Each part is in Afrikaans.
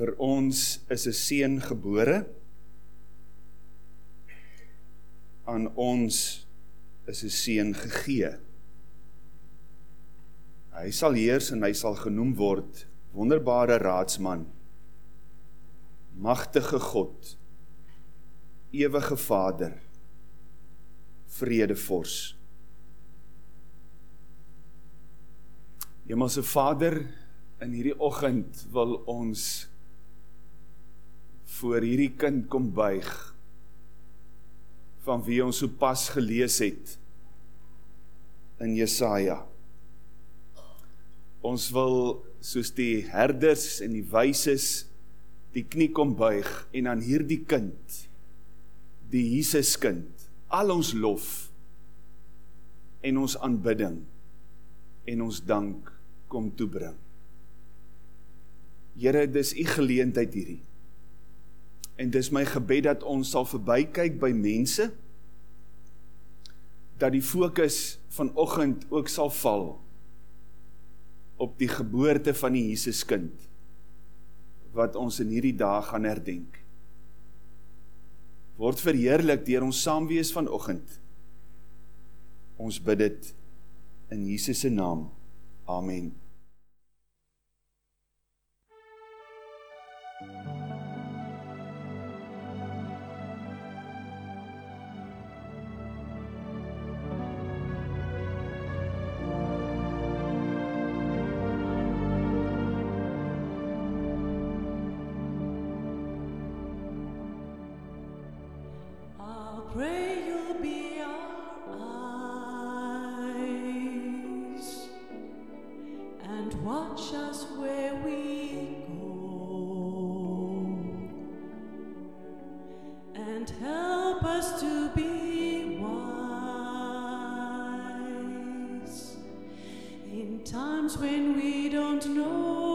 vir ons is 'n seun gebore. Aan ons is 'n seun gegee. Hy sal heers en hy sal genoem word wonderbare raadsman. Magtige God. Ewige Vader. Vredevors. Hemelse Vader, in hierdie oggend wil ons voor hierdie kind kom buig van wie ons sopas gelees het in Jesaja. Ons wil soos die herders en die wyses die knie kom buig en aan hierdie kind die Jesus kind al ons lof en ons aanbidding en ons dank kom toebring. Here, dis u geleentheid hierdie. En dis my gebed dat ons sal verbykyk by mense dat die fokus vanoggend ook sal val op die geboorte van die Jesuskind wat ons in hierdie dag gaan herdenk. Word verheerlik deur ons saamwees vanoggend. Ons bid dit in Jesus se naam. Amen. I'll to be wise in times when we don't know.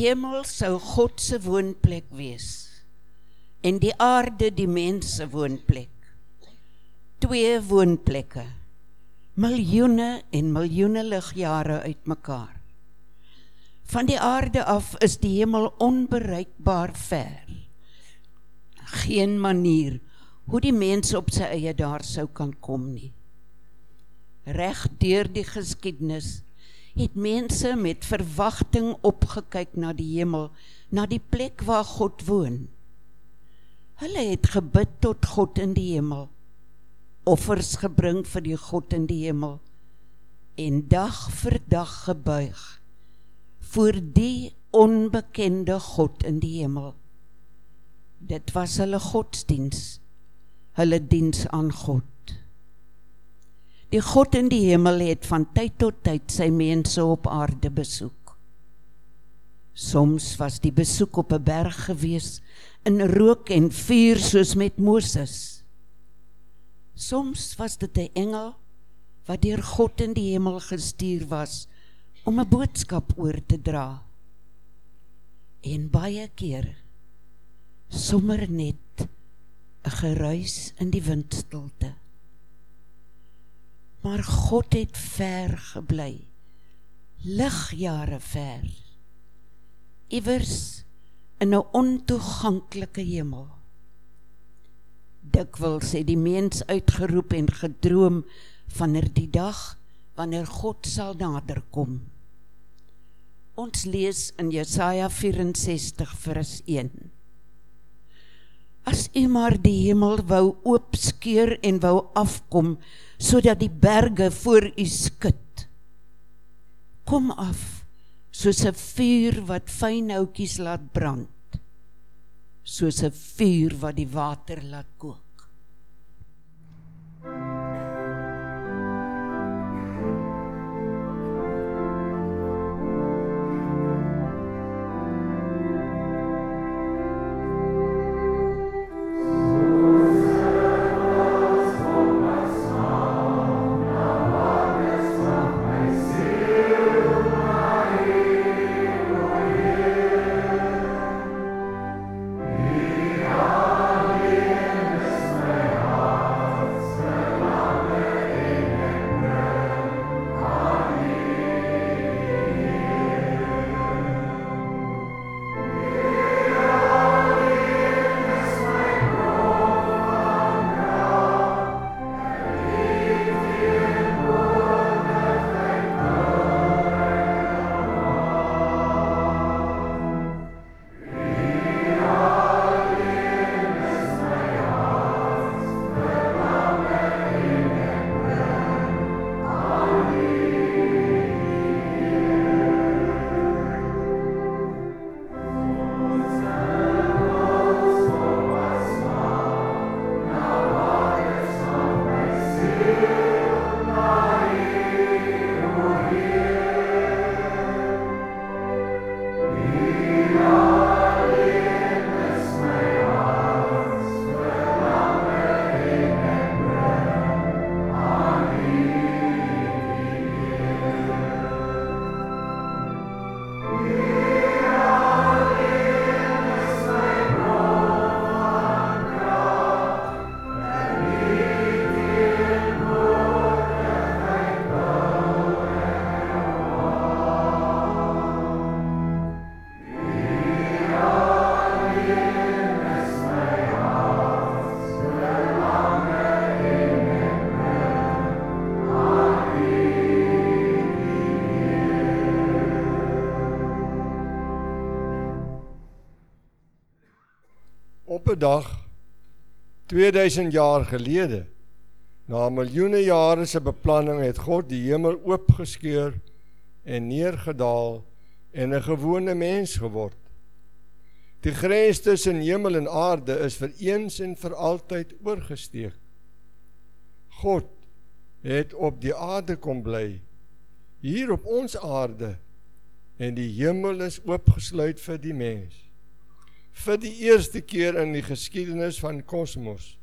Hemel sou God se woonplek wees en die aarde die mens se woonplek. Twee woonplekke. Miljoene en miljoene ligjare uitmekaar. Van die aarde af is die hemel onbereikbaar ver. Geen manier hoe die mens op sy eie daar sou kan kom nie. Reg deur die geskiedenis het mense met verwagting opgekyk na die hemel, na die plek waar God woon. Hulle het gebid tot God in die hemel, offers gebring vir die God in die hemel en dag vir dag gebuig voor die onbekende God in die hemel. Dit was hulle godsdiens, hulle diens aan God. Die God in die hemel het van tyd tot tyd sy mense op aarde besoek. Soms was die besoek op 'n berg gewees in rook en vuur soos met Moses. Soms was dit 'n engel wat deur God in die hemel gestuur was om 'n boodskap oor te dra. En baie keer sommer net 'n geruis in die windstilte maar God het ver gebly. Ligjare ver. Iewers in 'n ontoeganklike hemel. Dikwels het die mens uitgeroep en gedroom wanneer die dag wanneer God sal naderkom. Ons lees in Jesaja 64 vers 1. As u maar die hemel wou oopskeur en wou afkom, sodat die berge voor u skud. Kom af soos 'n vuur wat fyn houtjies laat brand. Soos 'n vuur wat die water laat kook. Dag 2000 jaar gelede na miljoene jare se beplanning het God die hemel oopgeskeur en neergedaal en 'n gewone mens geword. Die grens tussen hemel en aarde is vir eens en vir altyd oorgesteek. God het op die aarde kom bly hier op ons aarde en die hemel is oopgesluit vir die mens vir die eerste keer in die geskiedenis van kosmos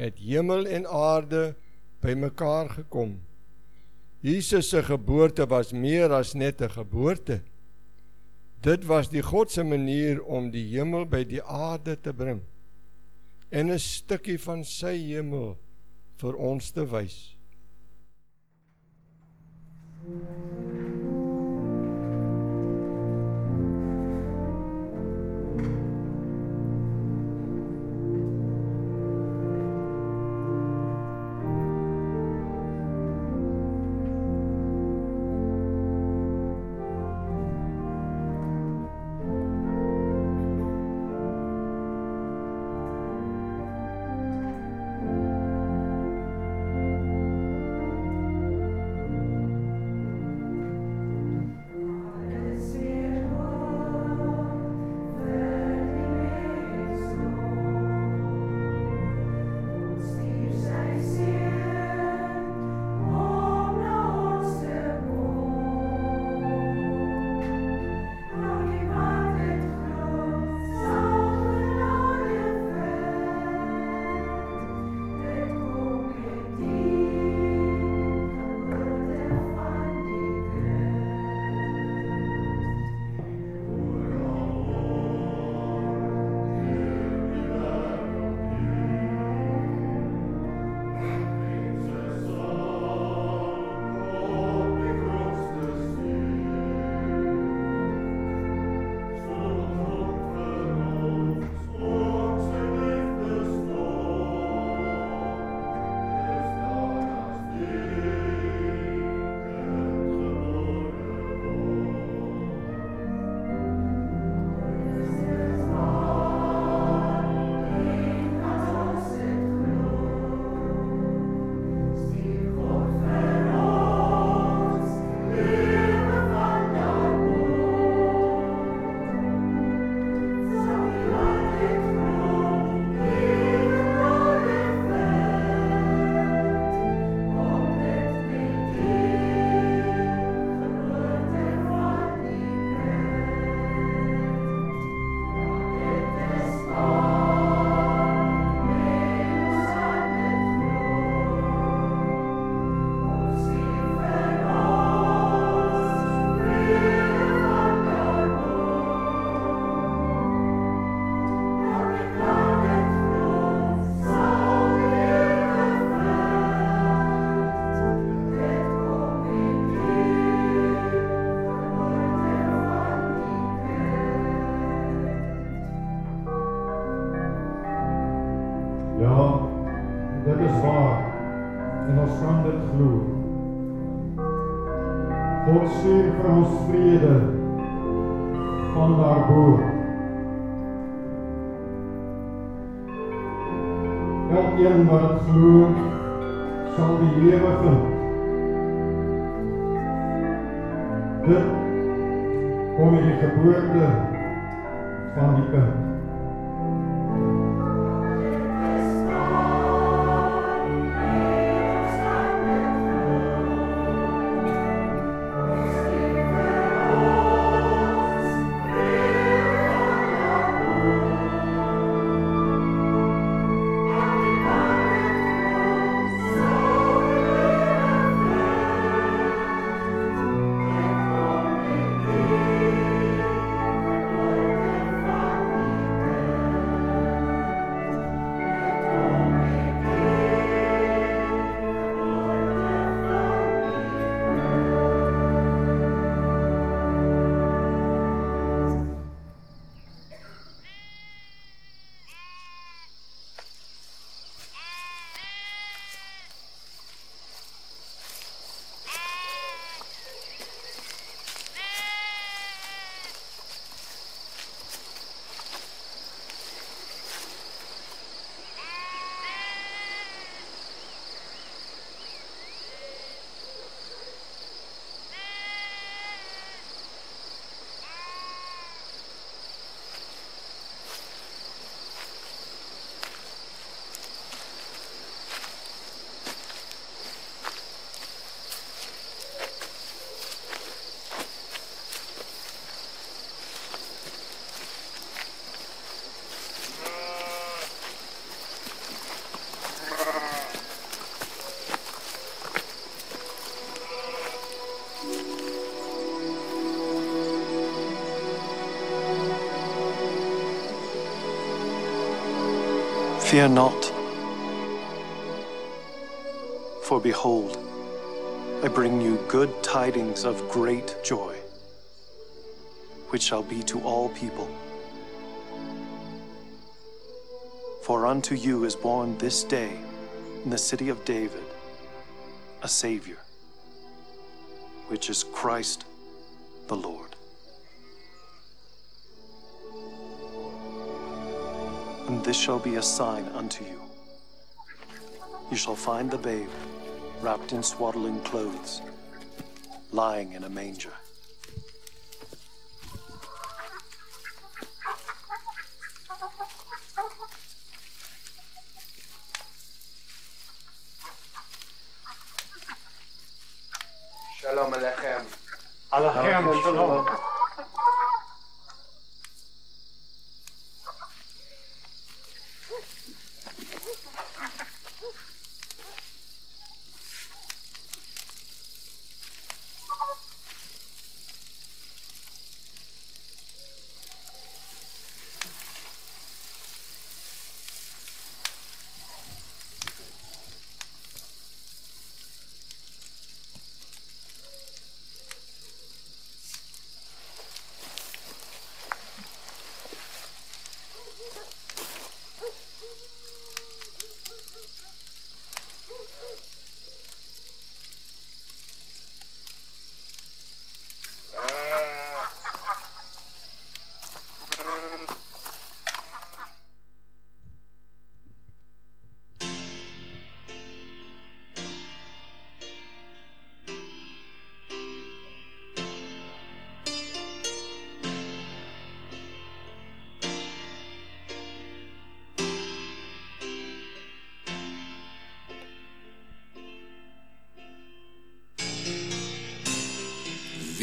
het hemel en aarde bymekaar gekom. Jesus se geboorte was meer as net 'n geboorte. Dit was die God se manier om die hemel by die aarde te bring en 'n stukkie van sy hemel vir ons te wys. Ja, Fear not, for behold, I bring you good tidings of great joy, which shall be to all people. For unto you is born this day in the city of David a Savior, which is Christ this shall be a sign unto you. You shall find the babe wrapped in swaddling clothes, lying in a manger. Shalom Alechem. Alachem shalom.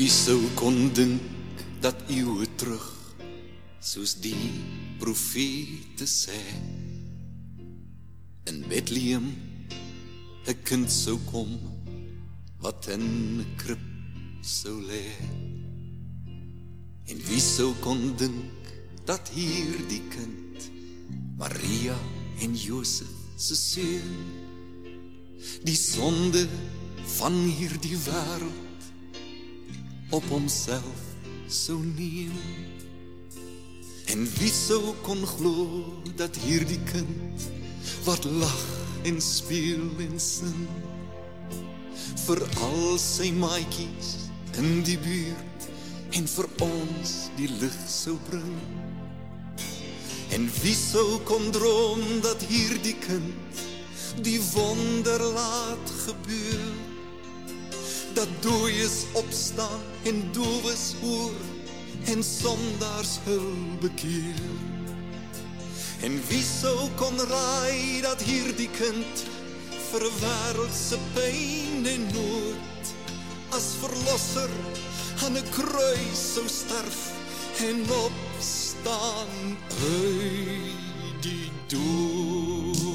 Wie sou kon dink dat eeue terug soos die profete sê. In Bethlehem 'n kind sou kom wat in 'n krib sou lê. En wie sou kon dink dat hierdie kind Maria en Josef se seun die sonde van hierdie wêreld op homself sou neem. En wie sou kon glo dat hierdie kind wat lag en speel en sing vir al sy maatjies in die buurt en vir ons die lig sou bring. En wie sou kon droom dat hierdie kind die wonder laat gebeur dat dooies opstaan en doowes hoor en sondaars hul. En wie sou kon raai dat hierdie kind vir 'n wêreld se pyn en nood as verlosser aan 'n kruis sou sterf en opstaan uit die dood.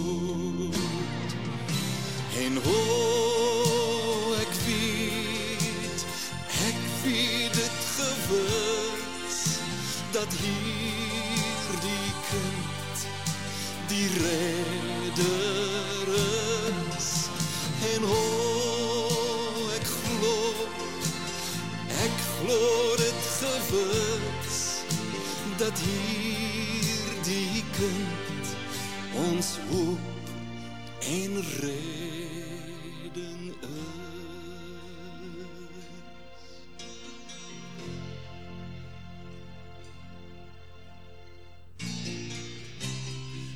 En ho is en ho ek glo ek glo dit gewis dat hierdie kind ons hoop en redding is.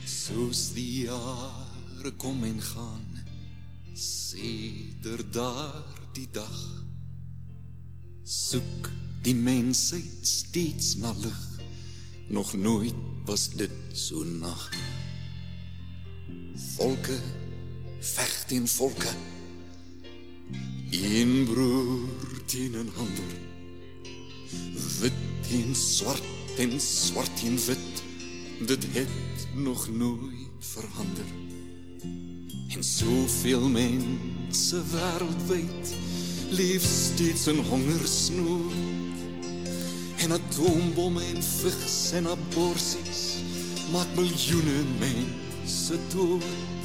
Soos die jare kom en gaan, seder daardie dag, soek die mensheid steeds na lig, nog nooit was dit so nag. Volke veg teen volke. Een broer teen 'n ander. Wit teen swart en swart teen wit. Dit het nog nooit verander. En soveel mense wêreldwyd leef steeds in hongersnood. En atombomme en vigs en aborsies maak miljoene mense se dood.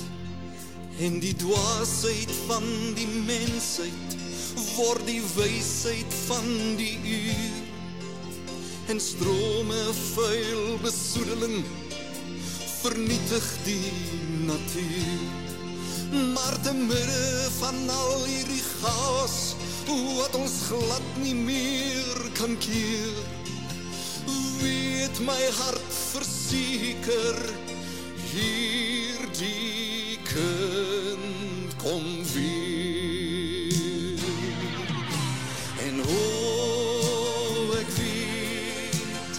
En die dwaasheid van die mensheid word die wysheid van die uur. En strome vuil besoedeling vernietig die natuur maar te midde van al hierdie chaos wat ons glad nie meer kan keer. Weet my hart verseker? Hierdie kind kom weer. En o ek weet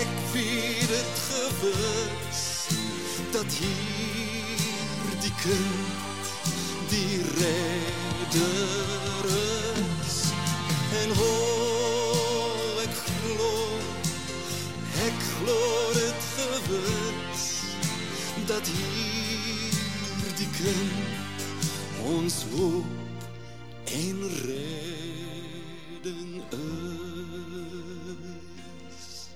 ek weet het gewis dat hier die kind die redder is en o ek glo ek glo dit gewis dat hier die kind ons hoop en redding is.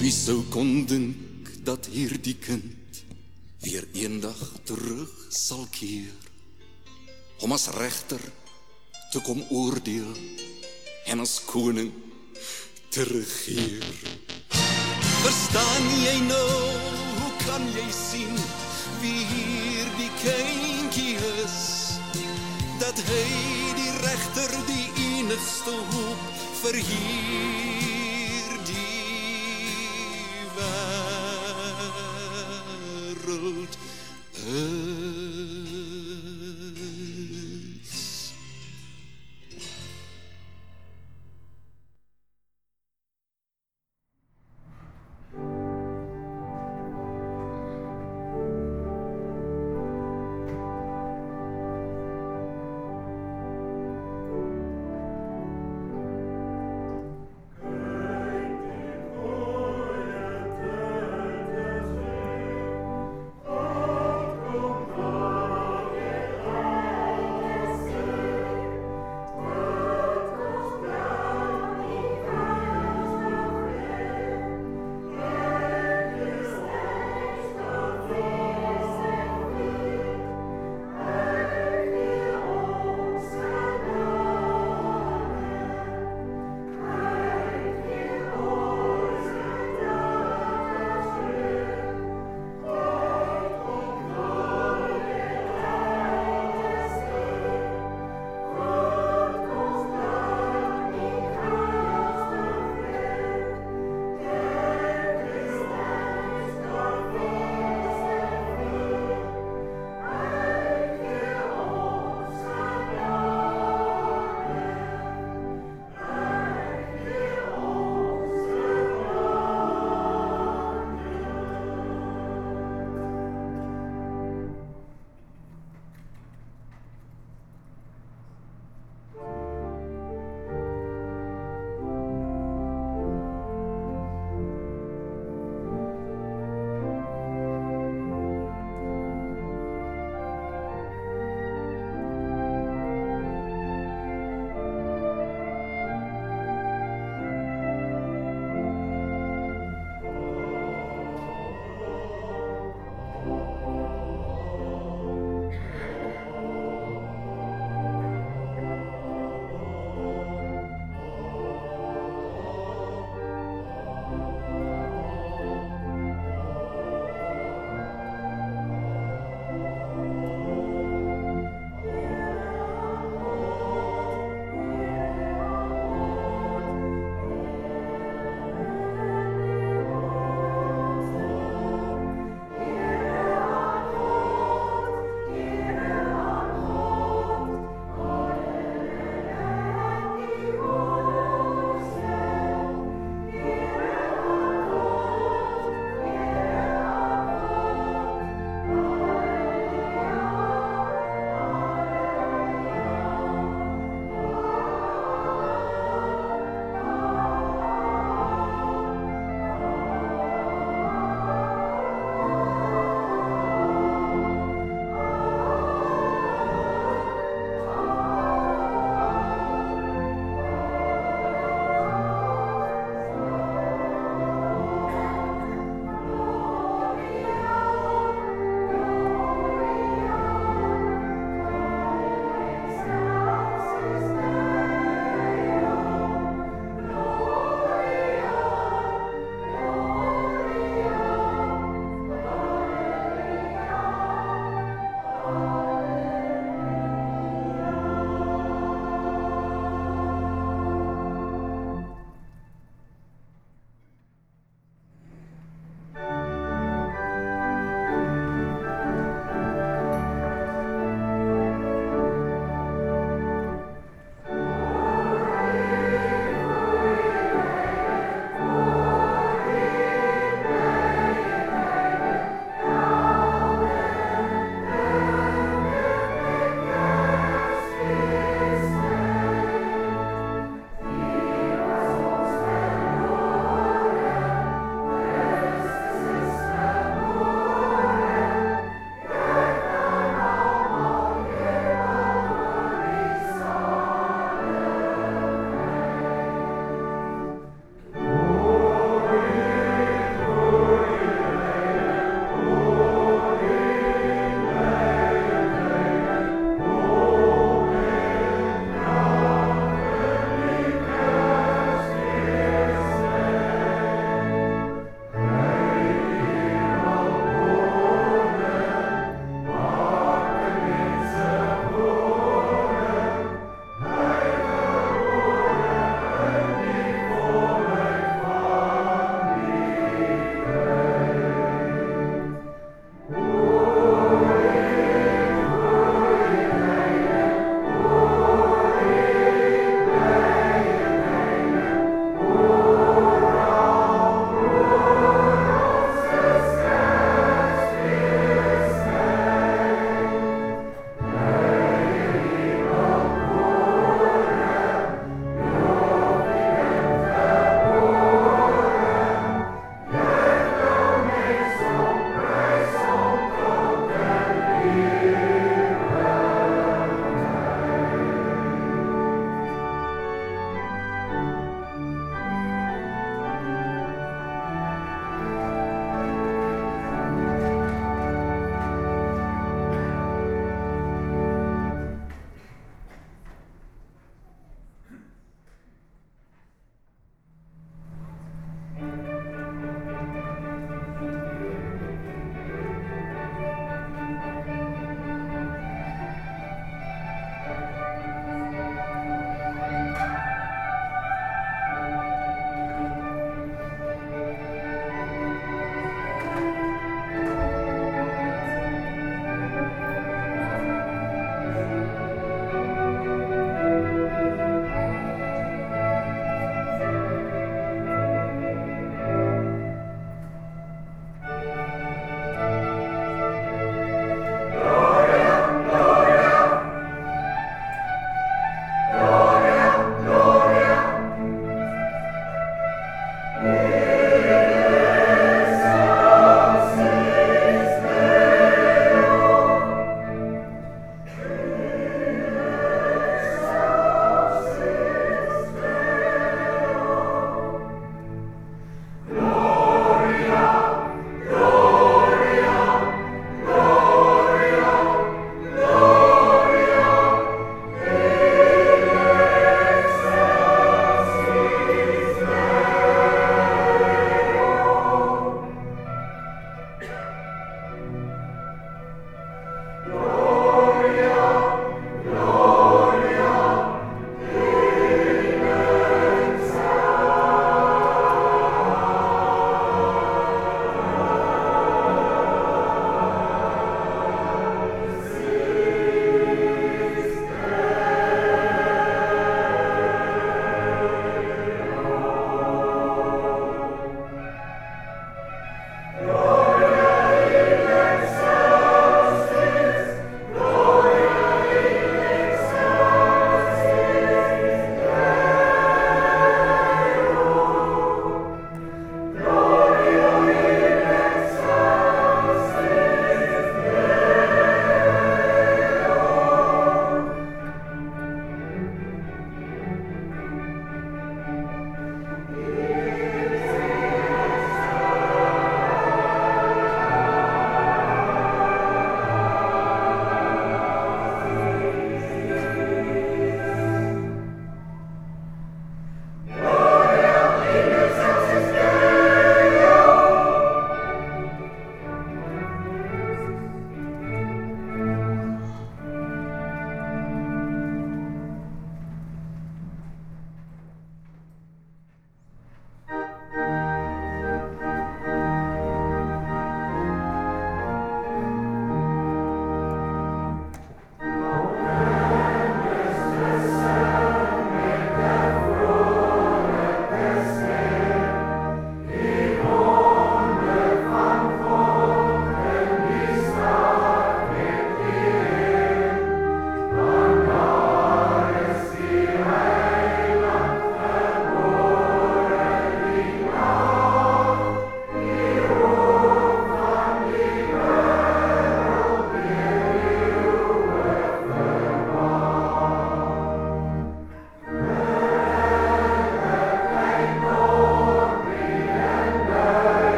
Wie sou kon dat hierdie kind weer eendag terug sal keer om as regter te kom oordeel en as koning te regeer. Verstaan jy nou, hoe kan jy sien wie hier die kindjie is? Dat hy die regter die enigste hoop vir wêreld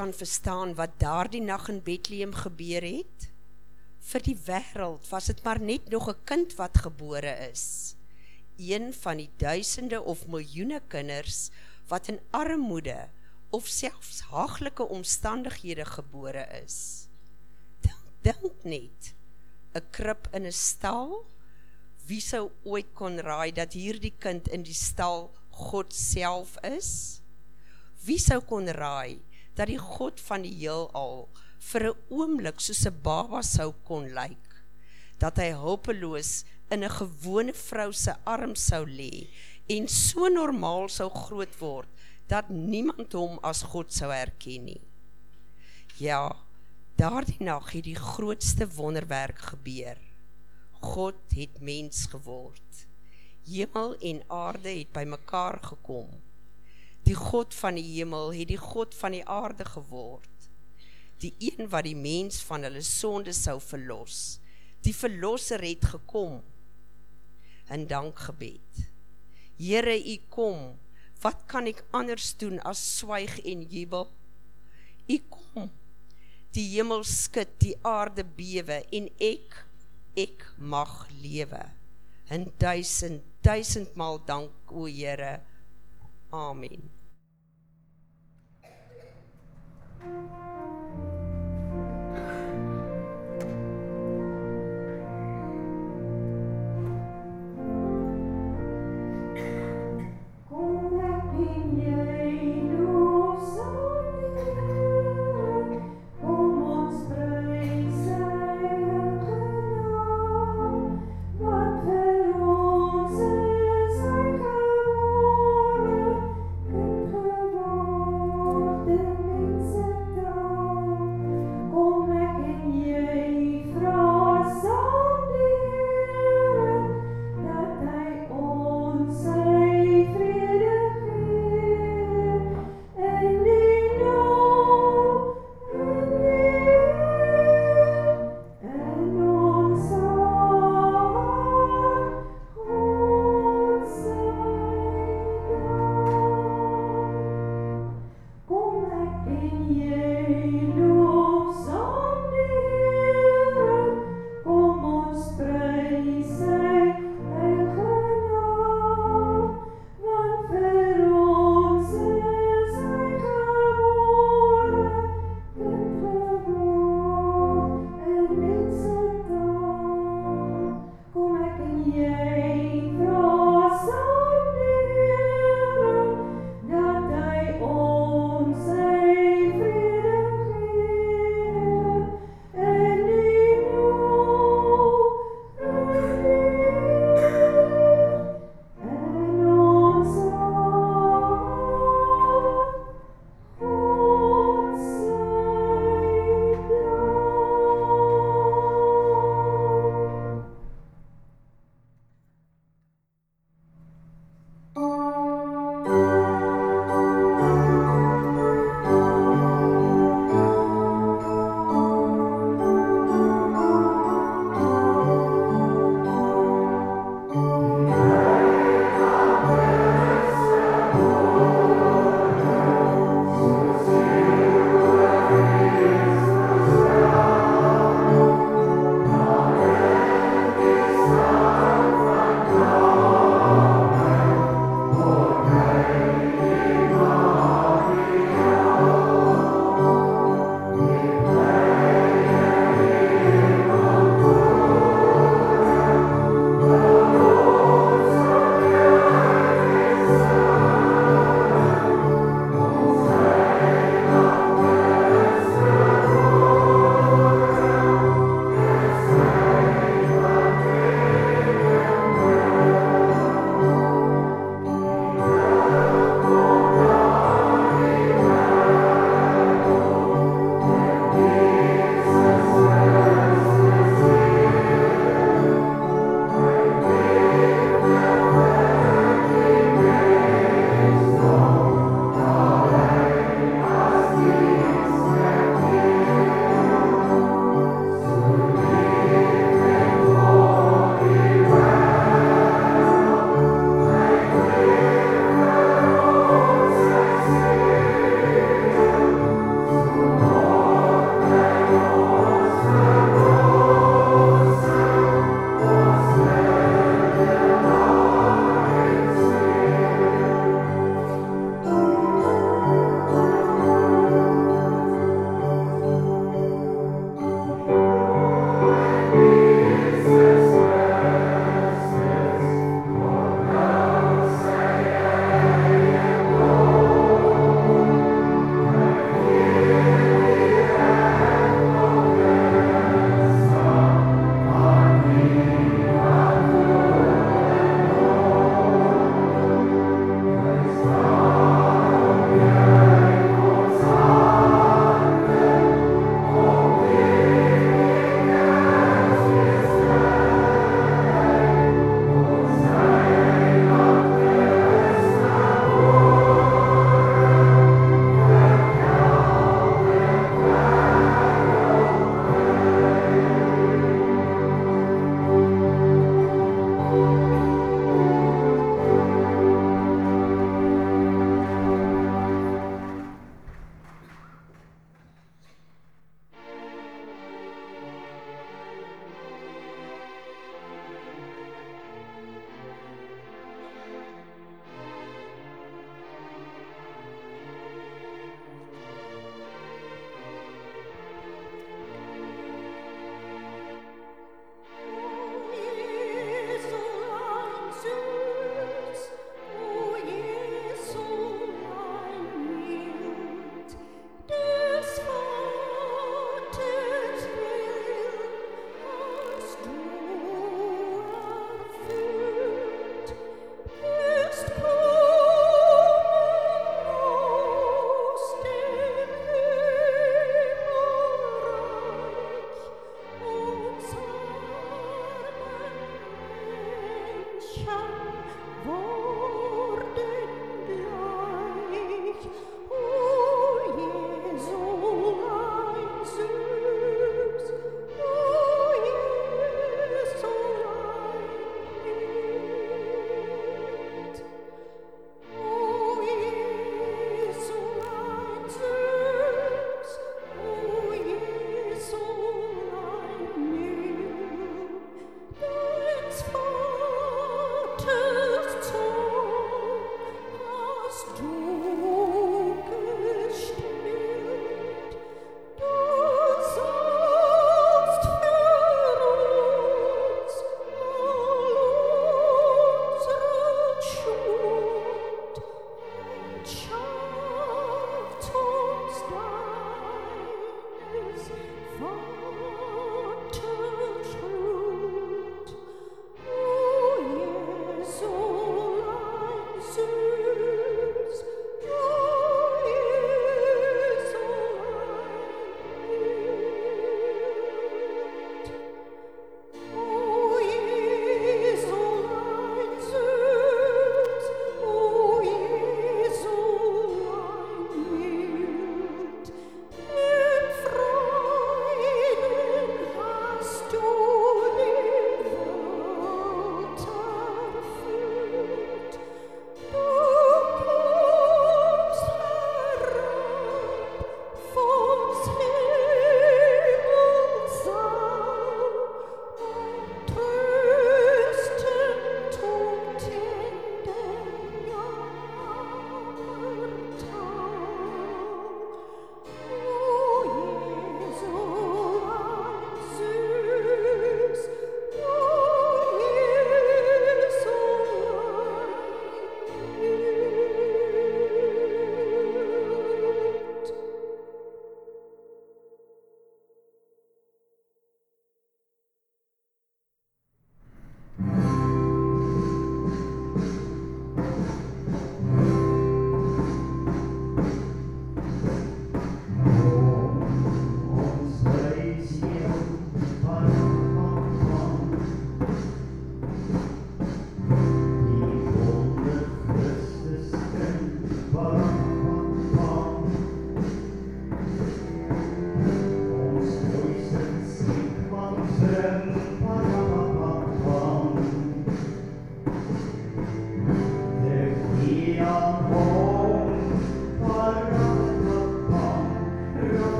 kan verstaan wat daardie nag in Bethlehem gebeur het? Vir die wêreld was dit maar net nog 'n kind wat gebore is. Een van die duisende of miljoene kinders wat in armoede of selfs haaglike omstandighede gebore is. Dink, dink net, 'n krib in 'n stal. Wie sou ooit kon raai dat hierdie kind in die stal God self is? Wie sou kon raai dat die God van die heelal vir 'n oomblik soos 'n baba sou kon lyk? Dat hy hulpeloos in 'n gewone vrou se arm sou lê en so normaal sou groot word dat niemand hom as God sou herken nie. Ja, daardie nag het die grootste wonderwerk gebeur. God het mens geword. Hemel en aarde het bymekaar gekom. Die God van die hemel het die God van die aarde geword. Die een wat die mens van hulle sonde sou verlos. Die verlosser het gekom. In dankgebed. Here, U kom. Wat kan ek anders doen as swyg en jubel? U kom. Die hemel skud, die aarde bewe en ek ek mag lewe. In duisend duisendmal dank o Here. Amen.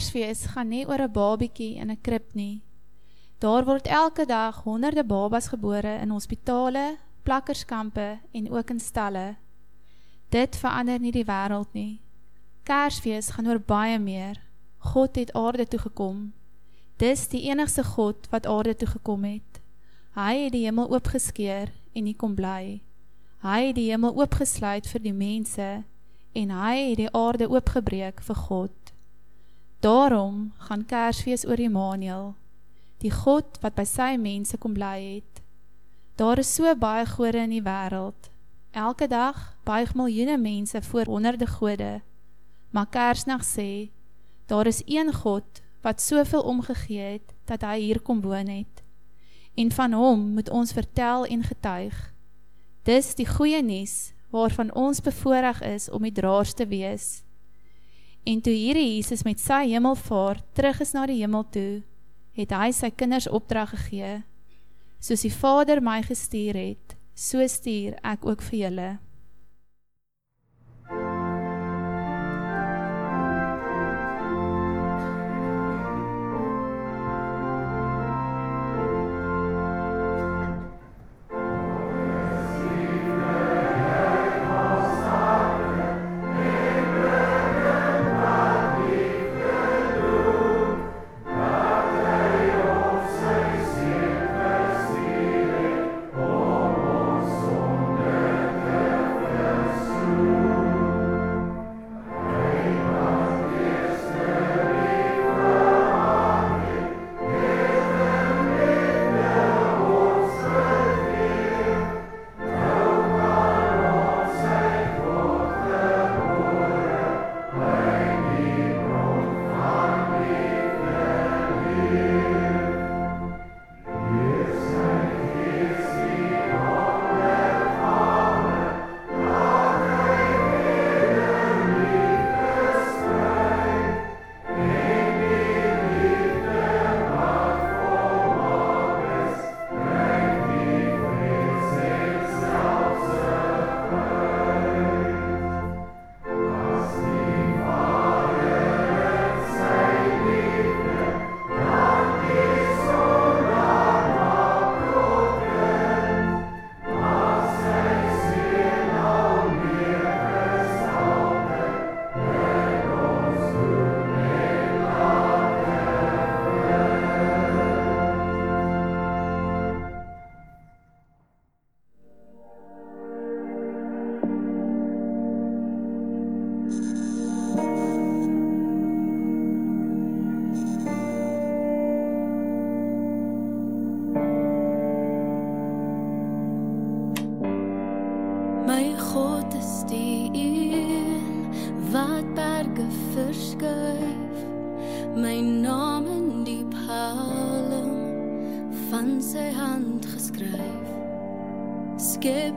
Kersfees gaan nie oor 'n babietjie in 'n krib nie. Daar word elke dag honderde babas gebore in hospitale, plakkerskampe en ook in stalle. Dit verander nie die wêreld nie. Kersfees gaan oor baie meer. God het aarde toe gekom. Dis die enigste God wat aarde toe gekom het. Hy het die hemel oopgeskeur en hy kom bly. Hy het die hemel oopgesluit vir die mense en hy het die aarde oopgebreek vir God. Daarom gaan Kersfees oor Immanuel, die God wat by sy mense kom bly het. Daar is so baie gode in die wêreld. Elke dag buig miljoene mense voor honderde gode. Maar Kersnag sê, daar is een God wat soveel omgegee het dat hy hier kom woon het. En van hom moet ons vertel en getuig. Dis die goeie nuus waarvan ons bevoorreg is om die draers te wees. En toe hierdie Jesus met sy hemelvaart terug is na die hemel toe, het hy sy kinders opdrag gegee. Soos die Vader my gestuur het, so stuur ek ook vir julle.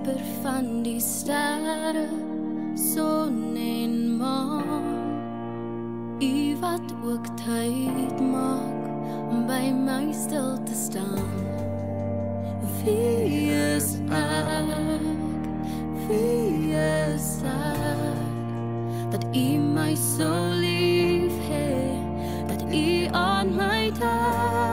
Skepper van die sterre, son en maan. U wat ook tyd maak om by my stil te staan. Wie is ek? Wie is ek? Dat u my so lief het, dat u aan my dink.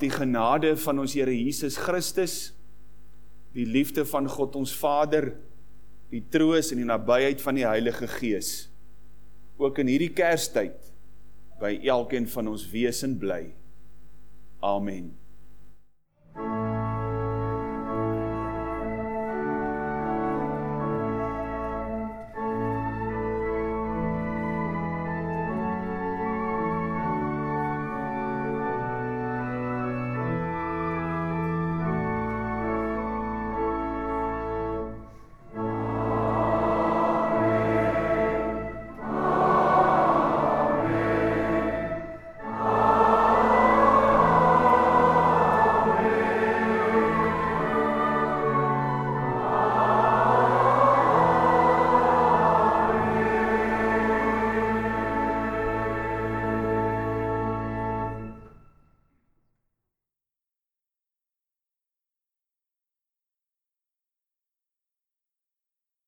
Die genade van ons Here Jesus Christus, die liefde van God ons Vader, die troos en die nabyheid van die Heilige Gees ook in hierdie Kerstyd by elkeen van ons wees en bly. Amen.